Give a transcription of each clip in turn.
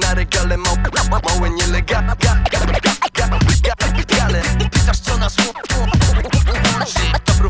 na regale mał, małe nielegalne Pytasz co nas łączy to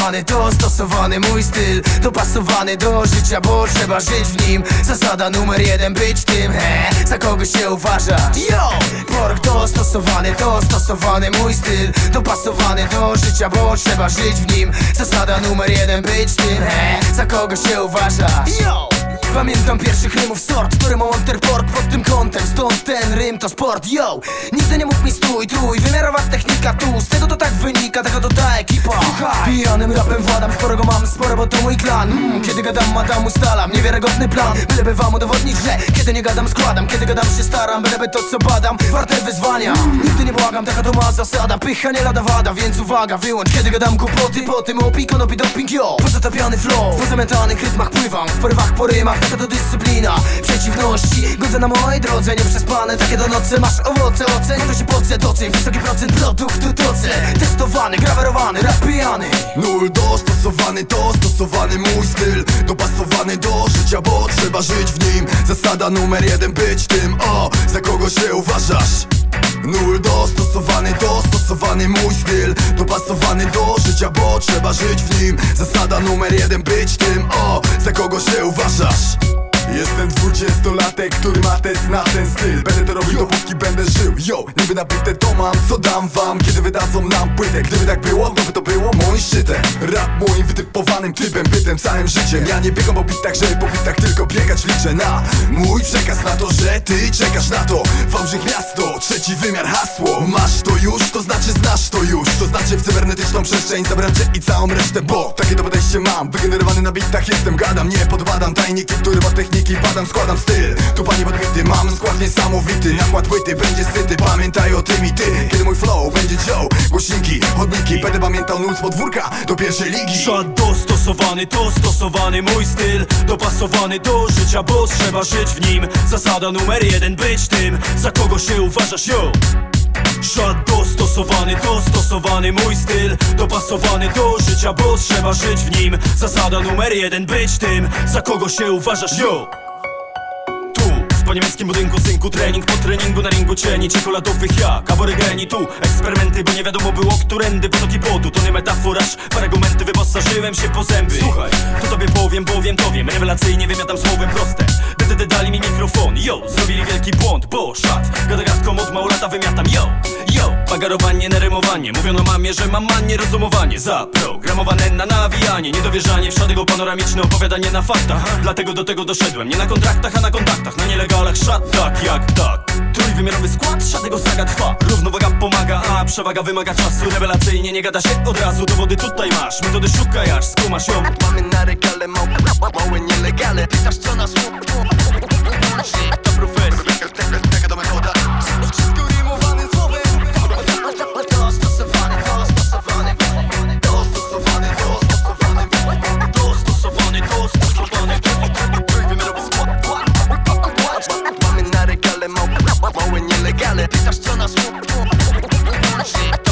dostosowany, dostosowany mój styl Dopasowany do życia, bo trzeba żyć w nim Zasada numer jeden, być tym, he Za kogo się uważasz? Yo! Work dostosowany, dostosowany mój styl Dopasowany do życia, bo trzeba żyć w nim Zasada numer jeden, być tym, he Za kogo się uważasz? Yo! Pamiętam pierwszych rymów sort, który ma Unterpork pod tym kątem. Stąd ten rym to sport, yo! Nigdy nie mów mi stój, trój, wymiarowa technika tu. Z tego to tak wynika, tego to ta ekipa. Słuchaj, pijanym rapem władam, sporego mam, sporo, bo to mój klan. Mm, Kiedy gadam, madam, ustalam, niewiarygodny plan. Byleby wam udowodnić, że kiedy nie gadam, składam. Kiedy gadam, się staram, byleby to co badam Warte wyzwania, nigdy nie błagam, taka to ma zasada. Pycha nie lada wada, więc uwaga, wyłącz. Kiedy gadam głupoty, po tym opiko, opi doping, yo! Pozatapiany flow, po zamętanych rytmach pływam. W porywach, po rymach, taka to dyscyplina Przeciwności, godzę na mojej drodze Nieprzespane, takie do nocy Masz owoce, oceń, to się podce doceń Wysoki procent produktu toce Testowany, grawerowany, rap pijany. Nul dostosowany, dostosowany mój styl. Dopasowany do życia, bo trzeba żyć w nim. Zasada numer jeden, być tym, o. Za kogo się uważasz? Nul dostosowany, dostosowany mój styl Dopasowany do życia, bo trzeba żyć w nim Zasada numer jeden, być tym, o Za kogo się uważasz? Jestem dwudziestolatek, który ma test na ten styl. Będę to robił dopóki będę żył. Yo, niby nabite to mam, co dam wam. Kiedy wydadzą nam płytę Gdyby tak było, to by to było moim szczytem. Rap moim wytypowanym typem, bytem, całym życiem. Ja nie biegam po bitach, żeby po bitach tylko biegać Liczę. Na mój przekaz na to, że ty czekasz na to. Wałbrzych miasto, trzeci wymiar hasło. Masz to już, to znaczy znasz to już. To znaczy w cybernetyczną przestrzeń cię i całą resztę Bo takie to podejście mam, wygenerowany na bitach jestem Gadam, nie podbadam tajniki, który ma techniki Padam, składam styl, tu pani podbity Mam skład niesamowity, nakład płyty będzie syty Pamiętaj o tym i ty, kiedy mój flow będzie ciął Głośniki, chodniki, będę pamiętał nut z podwórka Do pierwszej ligi. Szat dostosowany, dostosowany mój styl. Dopasowany do życia, bo trzeba żyć w nim. Zasada numer jeden, być tym. Za kogo się uważasz, yo? Szat dostosowany, dostosowany mój styl. Dopasowany do życia, bo trzeba żyć w nim. Zasada numer jeden, być tym Za kogo się uważasz, yo! Po niemieckim budynku synku Trening. Po treningu na ringu cieni Czekoladowych jak aborygeni. Tu eksperymenty, bo nie wiadomo było którędy Potoki potu, to nie metaforaż Parę argumenty wyposażyłem się po zęby Słuchaj, to tobie powiem, powiem, to wiem. Rewelacyjnie wiem, ja słowem proste. DDD dali mi mikrofon, yo! Zrobili wielki błąd, bo szat. Gada gadką od małolata wymiatam, Yo, bagarowanie na rymowanie. Mówiono mamie, że mam manię rozumowanie. Zaprogramowane na nawijanie. Niedowierzanie w szadego panoramiczne opowiadanie na faktach. Dlatego do tego doszedłem. Nie na kontraktach, a na kontaktach. Na nielegalach szat tak jak tak. Trójwymiarowy skład, szatego saga trwa. Równowaga pomaga, a przewaga wymaga czasu. Rewelacyjnie nie gada się od razu. Dowody tutaj masz, metody szukaj aż skumasz ją. Mamy na regale mał, małe nielegalne. Pytasz co nas łączy Pytasz co nas łączy